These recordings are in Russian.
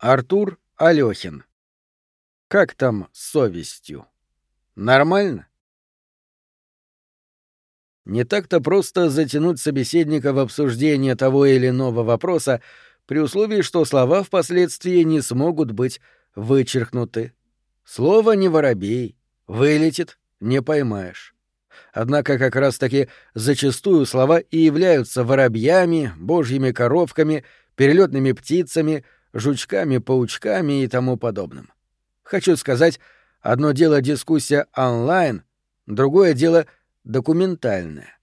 Артур Алёхин. Как там с совестью? Нормально? Не так-то просто затянуть собеседника в обсуждение того или иного вопроса, при условии, что слова впоследствии не смогут быть вычеркнуты. Слово не воробей, вылетит, не поймаешь. Однако как раз-таки зачастую слова и являются воробьями, божьими коровками, перелетными птицами, жучками-паучками и тому подобным. Хочу сказать, одно дело дискуссия онлайн, другое дело документальная.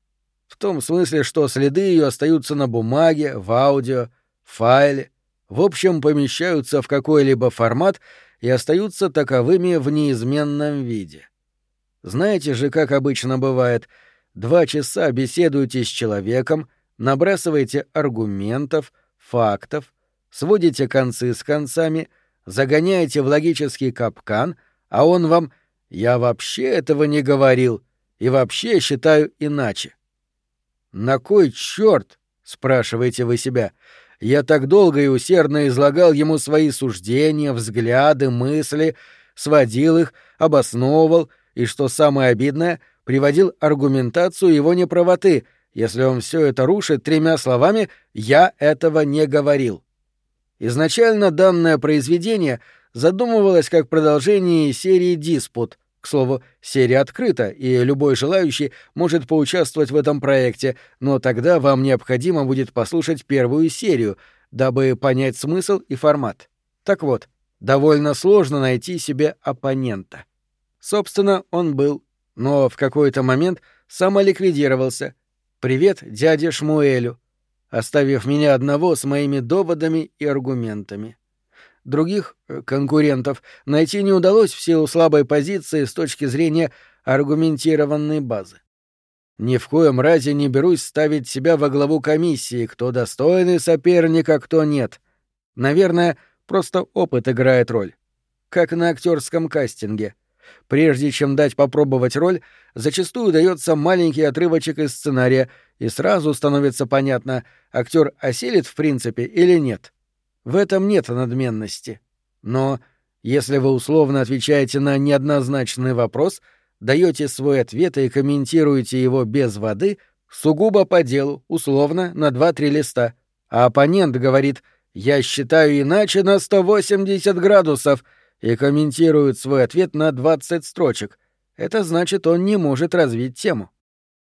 В том смысле, что следы ее остаются на бумаге, в аудио, в файле, в общем, помещаются в какой-либо формат и остаются таковыми в неизменном виде. Знаете же, как обычно бывает, два часа беседуете с человеком, набрасываете аргументов, фактов, сводите концы с концами, загоняете в логический капкан, а он вам «я вообще этого не говорил» и вообще считаю иначе. «На кой черт?» — спрашиваете вы себя. «Я так долго и усердно излагал ему свои суждения, взгляды, мысли, сводил их, обосновывал, и, что самое обидное, приводил аргументацию его неправоты, если он все это рушит тремя словами «я этого не говорил». Изначально данное произведение задумывалось как продолжение серии «Диспут», к слову, серия открыта, и любой желающий может поучаствовать в этом проекте, но тогда вам необходимо будет послушать первую серию, дабы понять смысл и формат. Так вот, довольно сложно найти себе оппонента. Собственно, он был, но в какой-то момент самоликвидировался. Привет дяде Шмуэлю, оставив меня одного с моими доводами и аргументами. Других э, конкурентов найти не удалось в силу слабой позиции с точки зрения аргументированной базы. Ни в коем разе не берусь ставить себя во главу комиссии, кто достойный соперник, а кто нет. Наверное, просто опыт играет роль. Как на актерском кастинге. Прежде чем дать попробовать роль, зачастую дается маленький отрывочек из сценария, и сразу становится понятно, актер осилит в принципе или нет. В этом нет надменности. Но если вы условно отвечаете на неоднозначный вопрос, даете свой ответ и комментируете его без воды, сугубо по делу, условно, на 2-3 листа, а оппонент говорит «я считаю иначе на 180 градусов» и комментирует свой ответ на 20 строчек, это значит, он не может развить тему.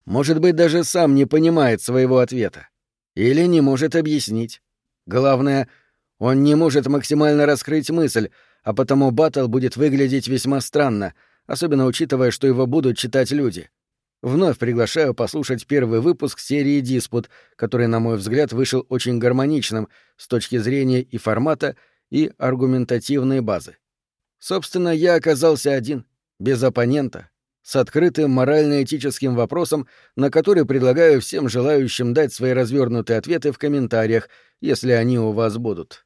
Может быть, даже сам не понимает своего ответа. Или не может объяснить. Главное — он не может максимально раскрыть мысль, а потому батл будет выглядеть весьма странно, особенно учитывая, что его будут читать люди. Вновь приглашаю послушать первый выпуск серии «Диспут», который, на мой взгляд, вышел очень гармоничным с точки зрения и формата, и аргументативной базы. Собственно, я оказался один, без оппонента, с открытым морально-этическим вопросом, на который предлагаю всем желающим дать свои развернутые ответы в комментариях, если они у вас будут.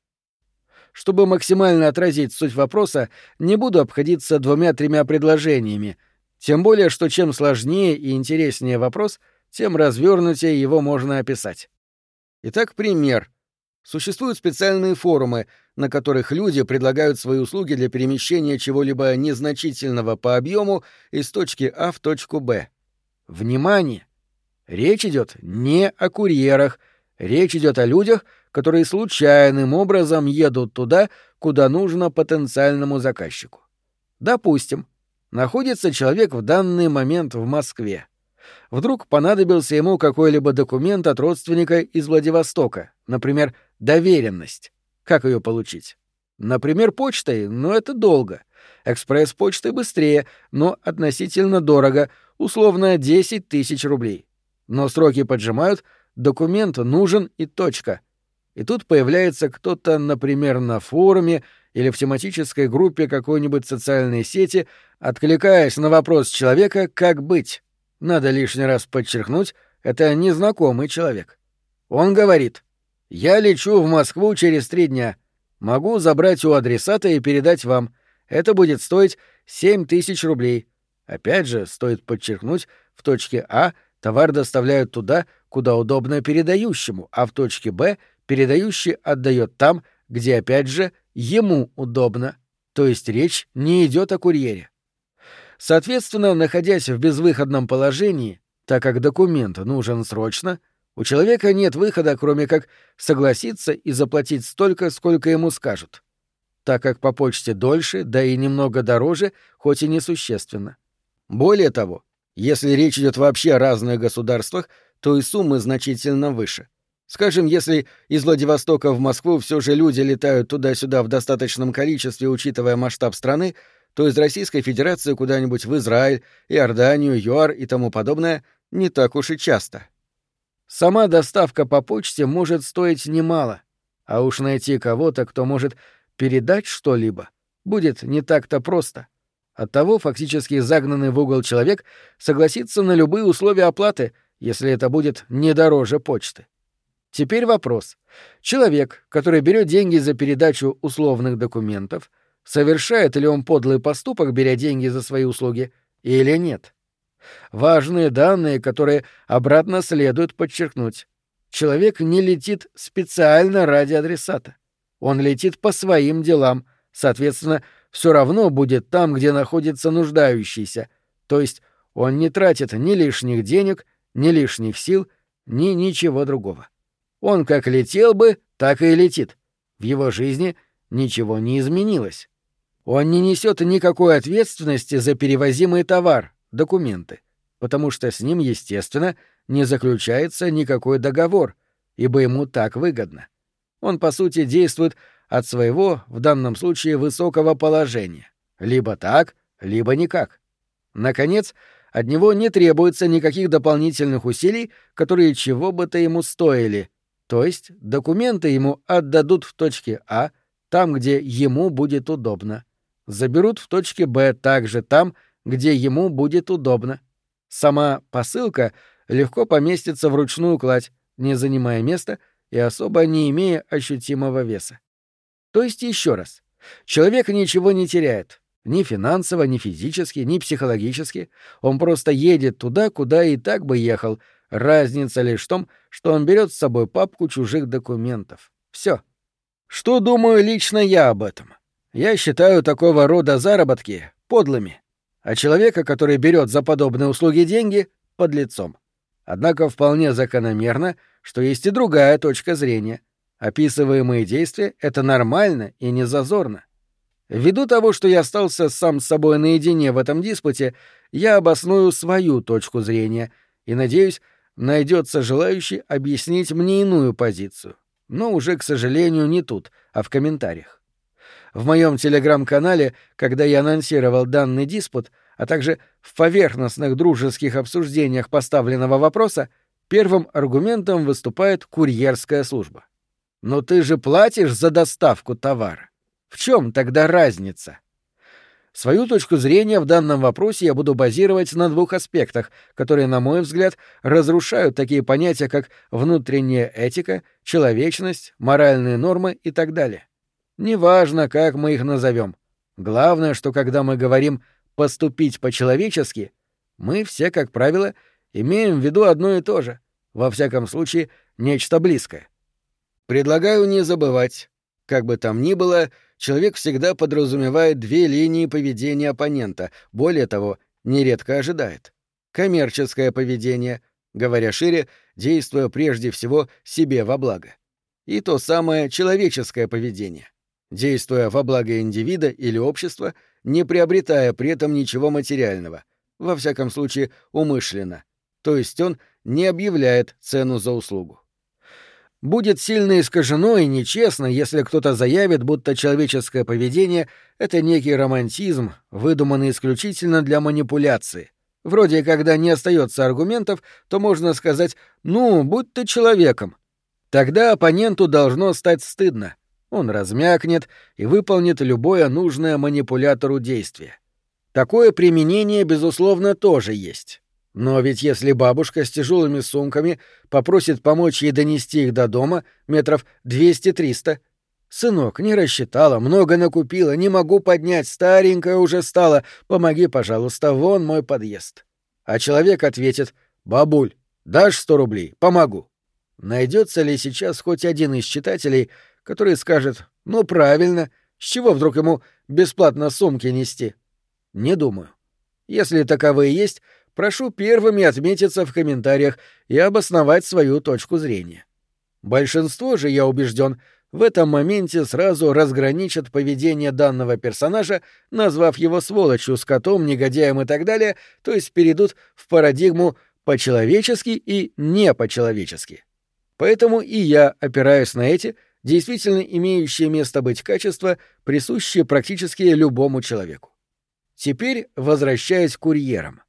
Чтобы максимально отразить суть вопроса, не буду обходиться двумя-тремя предложениями, тем более, что чем сложнее и интереснее вопрос, тем развернутее его можно описать. Итак, пример. Существуют специальные форумы, на которых люди предлагают свои услуги для перемещения чего-либо незначительного по объему из точки А в точку Б. Внимание! Речь идет не о курьерах, речь идет о людях, которые случайным образом едут туда, куда нужно потенциальному заказчику. Допустим, находится человек в данный момент в Москве. Вдруг понадобился ему какой-либо документ от родственника из Владивостока, например, доверенность. Как ее получить? Например, почтой, но это долго. Экспресс-почтой быстрее, но относительно дорого, условно 10 тысяч рублей. Но сроки поджимают, документ нужен и точка — и тут появляется кто-то, например, на форуме или в тематической группе какой-нибудь социальной сети, откликаясь на вопрос человека «как быть?». Надо лишний раз подчеркнуть, это незнакомый человек. Он говорит «Я лечу в Москву через три дня. Могу забрать у адресата и передать вам. Это будет стоить 7 тысяч рублей. Опять же, стоит подчеркнуть, в точке А товар доставляют туда, куда удобно передающему, а в точке Б — передающий отдает там, где опять же ему удобно, то есть речь не идет о курьере. Соответственно, находясь в безвыходном положении, так как документ нужен срочно, у человека нет выхода, кроме как согласиться и заплатить столько, сколько ему скажут. Так как по почте дольше, да и немного дороже, хоть и несущественно. Более того, если речь идет вообще о разных государствах, то и суммы значительно выше. Скажем, если из Владивостока в Москву все же люди летают туда-сюда в достаточном количестве, учитывая масштаб страны, то из Российской Федерации куда-нибудь в Израиль, Иорданию, ЮАР и тому подобное не так уж и часто. Сама доставка по почте может стоить немало, а уж найти кого-то, кто может передать что-либо, будет не так-то просто. Оттого фактически загнанный в угол человек согласится на любые условия оплаты, если это будет не дороже почты. Теперь вопрос. Человек, который берет деньги за передачу условных документов, совершает ли он подлый поступок, беря деньги за свои услуги, или нет? Важные данные, которые обратно следует подчеркнуть. Человек не летит специально ради адресата. Он летит по своим делам, соответственно, все равно будет там, где находится нуждающийся, то есть он не тратит ни лишних денег, ни лишних сил, ни ничего другого. Он как летел бы, так и летит. В его жизни ничего не изменилось. Он не несет никакой ответственности за перевозимый товар, документы, потому что с ним, естественно, не заключается никакой договор, ибо ему так выгодно. Он, по сути, действует от своего, в данном случае, высокого положения. Либо так, либо никак. Наконец, от него не требуется никаких дополнительных усилий, которые чего бы то ему стоили, то есть документы ему отдадут в точке А, там, где ему будет удобно. Заберут в точке Б также там, где ему будет удобно. Сама посылка легко поместится в ручную кладь, не занимая места и особо не имея ощутимого веса. То есть еще раз, человек ничего не теряет, ни финансово, ни физически, ни психологически. Он просто едет туда, куда и так бы ехал. Разница лишь в том, что он берет с собой папку чужих документов. Все. Что думаю лично я об этом? Я считаю такого рода заработки подлыми, а человека, который берет за подобные услуги деньги, под лицом. Однако вполне закономерно, что есть и другая точка зрения — Описываемые действия — это нормально и не зазорно. Ввиду того, что я остался сам с собой наедине в этом диспуте, я обосную свою точку зрения и, надеюсь, найдется желающий объяснить мне иную позицию. Но уже, к сожалению, не тут, а в комментариях. В моем телеграм-канале, когда я анонсировал данный диспут, а также в поверхностных дружеских обсуждениях поставленного вопроса, первым аргументом выступает курьерская служба. Но ты же платишь за доставку товара. В чем тогда разница? Свою точку зрения в данном вопросе я буду базировать на двух аспектах, которые, на мой взгляд, разрушают такие понятия, как внутренняя этика, человечность, моральные нормы и так далее. Неважно, как мы их назовем. Главное, что когда мы говорим «поступить по-человечески», мы все, как правило, имеем в виду одно и то же, во всяком случае, нечто близкое. Предлагаю не забывать. Как бы там ни было, человек всегда подразумевает две линии поведения оппонента, более того, нередко ожидает. Коммерческое поведение, говоря шире, действуя прежде всего себе во благо. И то самое человеческое поведение, действуя во благо индивида или общества, не приобретая при этом ничего материального, во всяком случае умышленно, то есть он не объявляет цену за услугу. Будет сильно искажено и нечестно, если кто-то заявит, будто человеческое поведение — это некий романтизм, выдуманный исключительно для манипуляции. Вроде когда не остается аргументов, то можно сказать «ну, будь ты человеком». Тогда оппоненту должно стать стыдно. Он размякнет и выполнит любое нужное манипулятору действие. Такое применение, безусловно, тоже есть. Но ведь если бабушка с тяжелыми сумками попросит помочь ей донести их до дома метров двести-триста, Сынок, не рассчитала, много накупила, не могу поднять, старенькая уже стала, помоги, пожалуйста, вон мой подъезд. А человек ответит, бабуль, дашь сто рублей, помогу. Найдется ли сейчас хоть один из читателей, который скажет, ну правильно, С чего вдруг ему бесплатно сумки нести? Не думаю. Если таковые есть, прошу первыми отметиться в комментариях и обосновать свою точку зрения. Большинство же, я убежден, в этом моменте сразу разграничат поведение данного персонажа, назвав его сволочью, скотом, негодяем и так далее, то есть перейдут в парадигму по-человечески и не по-человечески. Поэтому и я опираюсь на эти, действительно имеющие место быть качества, присущие практически любому человеку. Теперь возвращаясь к курьерам.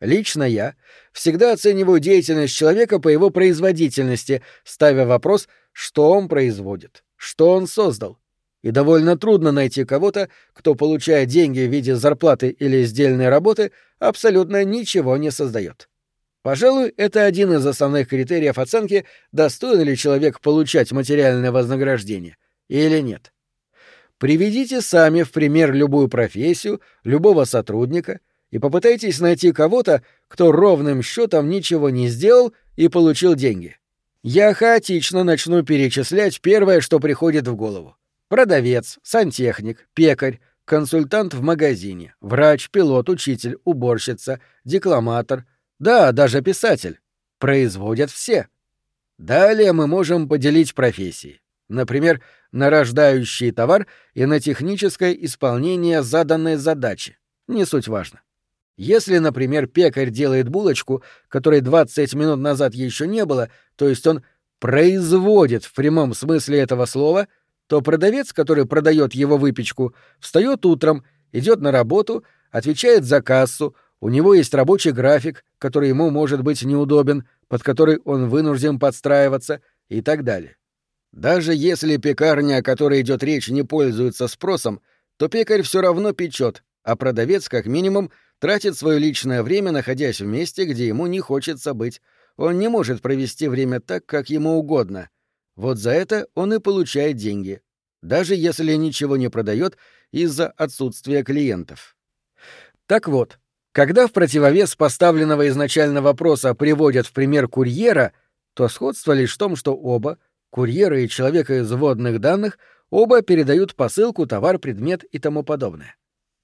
Лично я всегда оцениваю деятельность человека по его производительности, ставя вопрос, что он производит, что он создал. И довольно трудно найти кого-то, кто, получая деньги в виде зарплаты или сдельной работы, абсолютно ничего не создает. Пожалуй, это один из основных критериев оценки, достоин ли человек получать материальное вознаграждение или нет. Приведите сами в пример любую профессию, любого сотрудника и попытайтесь найти кого-то, кто ровным счетом ничего не сделал и получил деньги. Я хаотично начну перечислять первое, что приходит в голову. Продавец, сантехник, пекарь, консультант в магазине, врач, пилот, учитель, уборщица, декламатор, да, даже писатель. Производят все. Далее мы можем поделить профессии. Например, на рождающий товар и на техническое исполнение заданной задачи. Не суть важно. Если, например, пекарь делает булочку, которой 20 минут назад еще не было, то есть он производит в прямом смысле этого слова, то продавец, который продает его выпечку, встает утром, идет на работу, отвечает за кассу, у него есть рабочий график, который ему может быть неудобен, под который он вынужден подстраиваться и так далее. Даже если пекарня, о которой идет речь, не пользуется спросом, то пекарь все равно печет, а продавец, как минимум, тратит свое личное время, находясь в месте, где ему не хочется быть. Он не может провести время так, как ему угодно. Вот за это он и получает деньги, даже если ничего не продает из-за отсутствия клиентов. Так вот, когда в противовес поставленного изначально вопроса приводят в пример курьера, то сходство лишь в том, что оба, курьера и человека из вводных данных, оба передают посылку, товар, предмет и тому подобное.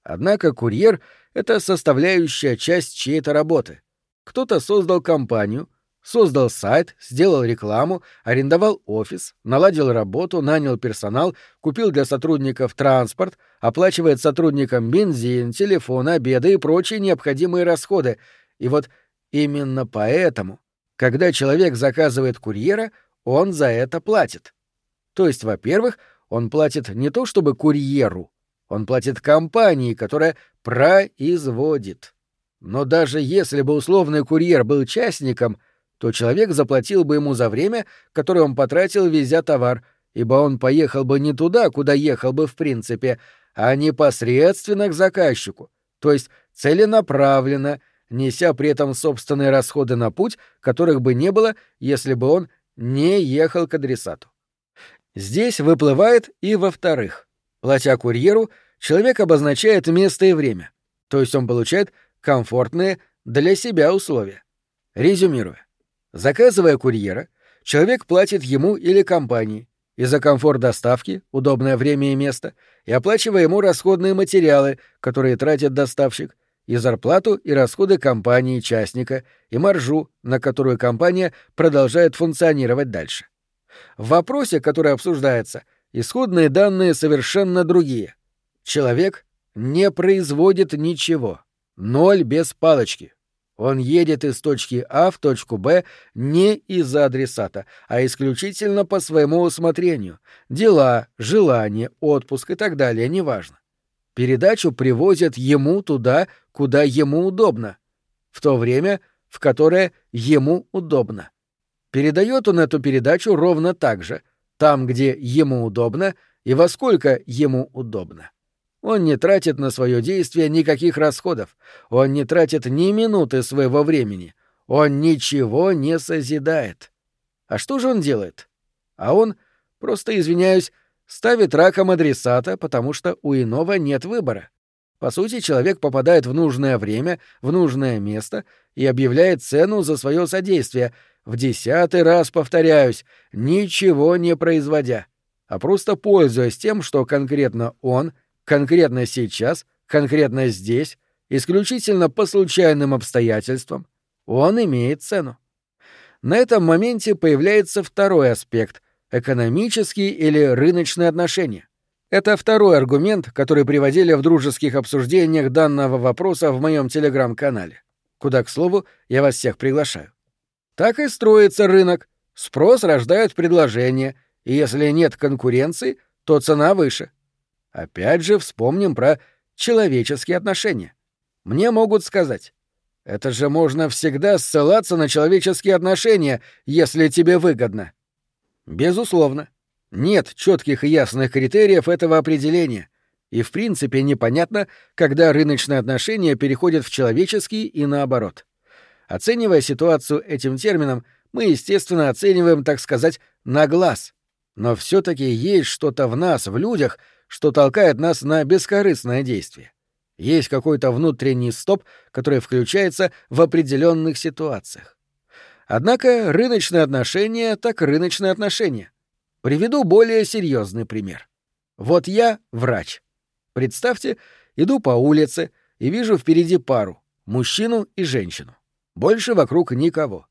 Однако курьер — это составляющая часть чьей-то работы. Кто-то создал компанию, Создал сайт, сделал рекламу, арендовал офис, наладил работу, нанял персонал, купил для сотрудников транспорт, оплачивает сотрудникам бензин, телефон, обеды и прочие необходимые расходы. И вот именно поэтому, когда человек заказывает курьера, он за это платит. То есть, во-первых, он платит не то чтобы курьеру, он платит компании, которая производит. Но даже если бы условный курьер был частником — то человек заплатил бы ему за время, которое он потратил, везя товар, ибо он поехал бы не туда, куда ехал бы в принципе, а непосредственно к заказчику, то есть целенаправленно, неся при этом собственные расходы на путь, которых бы не было, если бы он не ехал к адресату. Здесь выплывает и во-вторых. Платя курьеру, человек обозначает место и время, то есть он получает комфортные для себя условия. Резюмируя. Заказывая курьера, человек платит ему или компании и за комфорт доставки, удобное время и место, и оплачивая ему расходные материалы, которые тратит доставщик, и зарплату и расходы компании частника, и маржу, на которую компания продолжает функционировать дальше. В вопросе, который обсуждается, исходные данные совершенно другие. Человек не производит ничего. Ноль без палочки. Он едет из точки А в точку Б не из-за адресата, а исключительно по своему усмотрению. Дела, желания, отпуск и так далее, неважно. Передачу привозят ему туда, куда ему удобно, в то время, в которое ему удобно. Передает он эту передачу ровно так же, там, где ему удобно и во сколько ему удобно. Он не тратит на свое действие никаких расходов, он не тратит ни минуты своего времени, он ничего не созидает. А что же он делает? А он, просто извиняюсь, ставит раком адресата, потому что у иного нет выбора. По сути, человек попадает в нужное время, в нужное место и объявляет цену за свое содействие, в десятый раз повторяюсь, ничего не производя. а просто пользуясь тем, что конкретно он, конкретно сейчас, конкретно здесь, исключительно по случайным обстоятельствам, он имеет цену. На этом моменте появляется второй аспект — экономические или рыночные отношения. Это второй аргумент, который приводили в дружеских обсуждениях данного вопроса в моем телеграм-канале, куда, к слову, я вас всех приглашаю. Так и строится рынок. Спрос рождает предложение, и если нет конкуренции, то цена выше. Опять же вспомним про человеческие отношения. Мне могут сказать, это же можно всегда ссылаться на человеческие отношения, если тебе выгодно. Безусловно. Нет четких и ясных критериев этого определения. И в принципе непонятно, когда рыночные отношения переходят в человеческие и наоборот. Оценивая ситуацию этим термином, мы, естественно, оцениваем, так сказать, на глаз. Но все таки есть что-то в нас, в людях, что толкает нас на бескорыстное действие. Есть какой-то внутренний стоп, который включается в определенных ситуациях. Однако рыночные отношения так рыночные отношения. Приведу более серьезный пример. Вот я врач. Представьте, иду по улице и вижу впереди пару — мужчину и женщину. Больше вокруг никого.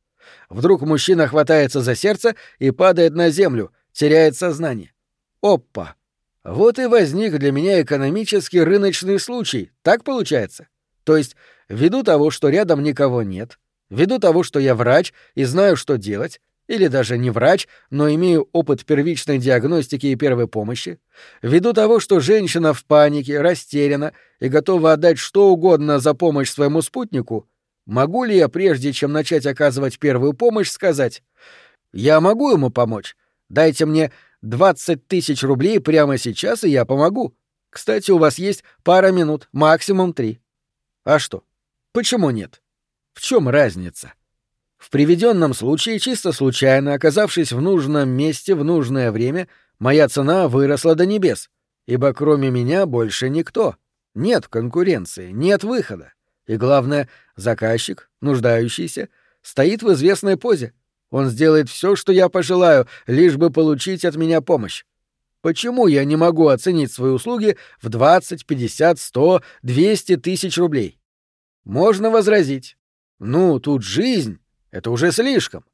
Вдруг мужчина хватается за сердце и падает на землю, теряет сознание. Опа! Вот и возник для меня экономический рыночный случай, так получается? То есть, ввиду того, что рядом никого нет, ввиду того, что я врач и знаю, что делать, или даже не врач, но имею опыт первичной диагностики и первой помощи, ввиду того, что женщина в панике, растеряна и готова отдать что угодно за помощь своему спутнику, могу ли я, прежде чем начать оказывать первую помощь, сказать «Я могу ему помочь, дайте мне 20 тысяч рублей прямо сейчас, и я помогу. Кстати, у вас есть пара минут, максимум три. А что? Почему нет? В чем разница? В приведенном случае, чисто случайно оказавшись в нужном месте в нужное время, моя цена выросла до небес, ибо кроме меня больше никто. Нет конкуренции, нет выхода. И главное, заказчик, нуждающийся, стоит в известной позе, он сделает все, что я пожелаю, лишь бы получить от меня помощь. Почему я не могу оценить свои услуги в 20, 50, 100, 200 тысяч рублей? Можно возразить. Ну, тут жизнь. Это уже слишком.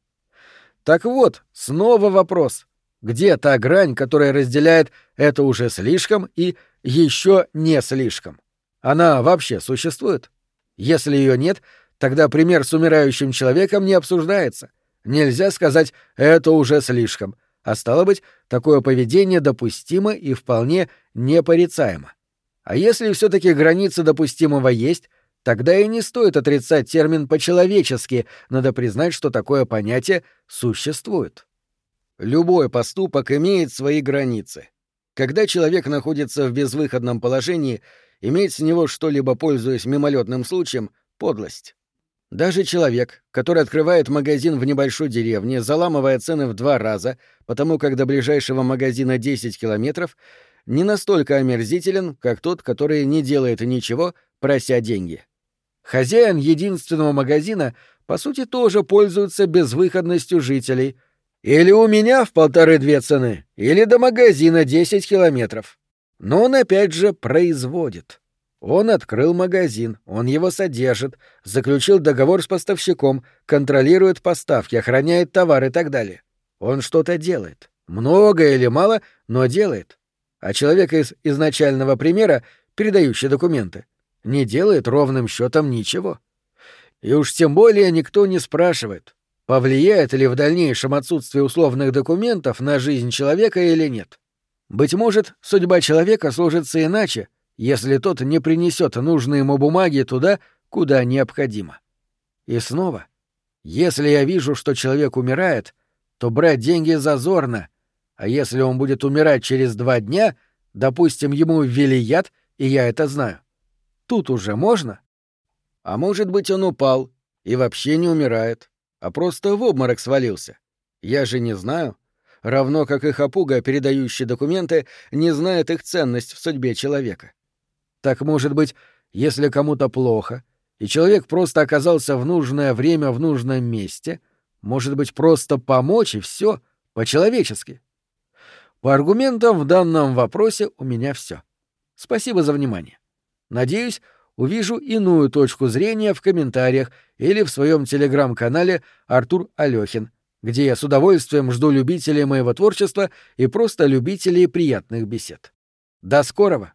Так вот, снова вопрос. Где та грань, которая разделяет «это уже слишком» и «еще не слишком»? Она вообще существует? Если ее нет, тогда пример с умирающим человеком не обсуждается — Нельзя сказать «это уже слишком», а стало быть, такое поведение допустимо и вполне непорицаемо. А если все таки границы допустимого есть, тогда и не стоит отрицать термин «по-человечески», надо признать, что такое понятие существует. Любой поступок имеет свои границы. Когда человек находится в безвыходном положении, иметь с него что-либо, пользуясь мимолетным случаем, — подлость. Даже человек, который открывает магазин в небольшой деревне, заламывая цены в два раза, потому как до ближайшего магазина 10 километров, не настолько омерзителен, как тот, который не делает ничего, прося деньги. Хозяин единственного магазина, по сути, тоже пользуется безвыходностью жителей. Или у меня в полторы-две цены, или до магазина 10 километров. Но он опять же производит. Он открыл магазин, он его содержит, заключил договор с поставщиком, контролирует поставки, охраняет товар и так далее. Он что-то делает. Много или мало, но делает. А человек из изначального примера, передающий документы, не делает ровным счетом ничего. И уж тем более никто не спрашивает, повлияет ли в дальнейшем отсутствие условных документов на жизнь человека или нет. Быть может, судьба человека сложится иначе, если тот не принесет нужные ему бумаги туда, куда необходимо. И снова, если я вижу, что человек умирает, то брать деньги зазорно, а если он будет умирать через два дня, допустим, ему ввели яд, и я это знаю, тут уже можно? А может быть, он упал и вообще не умирает, а просто в обморок свалился. Я же не знаю. Равно как и хапуга, передающий документы, не знает их ценность в судьбе человека. Так, может быть, если кому-то плохо, и человек просто оказался в нужное время в нужном месте, может быть, просто помочь и все, по-человечески. По аргументам в данном вопросе у меня все. Спасибо за внимание. Надеюсь, увижу иную точку зрения в комментариях или в своем телеграм-канале Артур Алёхин, где я с удовольствием жду любителей моего творчества и просто любителей приятных бесед. До скорого!